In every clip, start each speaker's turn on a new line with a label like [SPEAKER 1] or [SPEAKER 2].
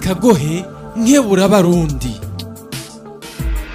[SPEAKER 1] kagohe nkebura barundi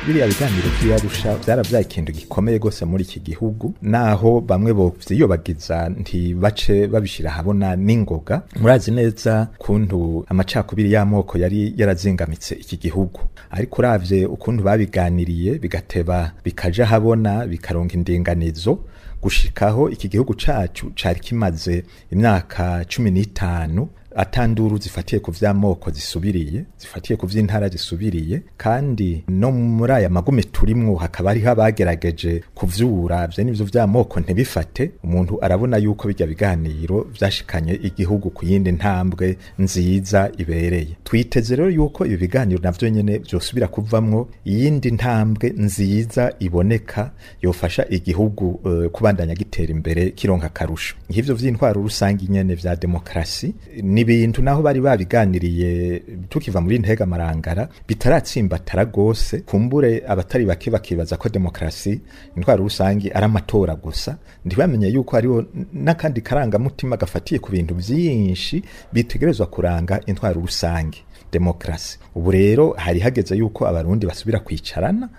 [SPEAKER 2] biriya biganiro by'iyarusha byarabyaye ikintu gikomeye rwose muri iki gihugu naho bamwe bavyiyobagiza ntibace babishyira habona n'ingoga murazi neza kuntu amacakubiri y'amoko yari yarazingamitse iki gihugu ariko uravye ukuntu babiganiriye bigateba bikaja habona bikaronga indinganizo gushikaho iki gihugu cacu cari kimaze imyaka cumi n'itanu atanduru zifatiye ku vy'amoko zisubiriye zifatiye ku vy'intara zisubiriye kandi no muri aya magume turimwo hakaba ariho abagerageje kuvyura vyo nivyo vy'amoko ntibifate umuntu arabona yuko bijya biganiro vyashikanye igihugu ku yindi ntambwe nziza ibereye twiteze rero yuko ibi biganiro navyo nyene vyosubira kuvamwo iyindi ntambwe nziza iboneka yofasha igihugu uh, kubandanya gitera imbere kironka akarusho nk'ivyo vy'intwaro rusange nyene vya demokrasi ni ibintu naho bari babiganiriye tukiva muri ntega marangara bitaratsimbatara rwose kumbure abatari bake bakibaza ko demokarasi intwaro rusange ari amatora gusa ntibamenye yuko hariho n'akandi karangamutima gafatiye ku bintu byinshi bitegerezwa kuranga intwaro rusange demokarasi ubu rero hari hageze yuko abarundi basubira kwicarana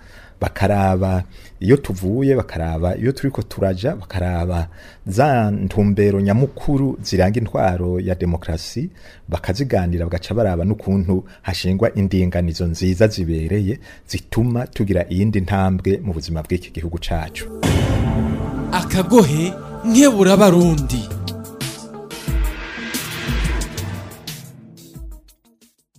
[SPEAKER 2] bakaraba iyo tuvuye bakaraba iyo turi ko turaja bakaraba za ntumbero nyamukuru ziranga intwaro ya demokarasi hasi bakaziganira bagaca baraba n'ukuntu hashingwa indinganizo nziza zibereye zituma tugira iyindi ntambwe mu buzima bw'iki gihugu cyacu
[SPEAKER 1] akagohe nkebura